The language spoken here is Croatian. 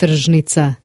tržnica.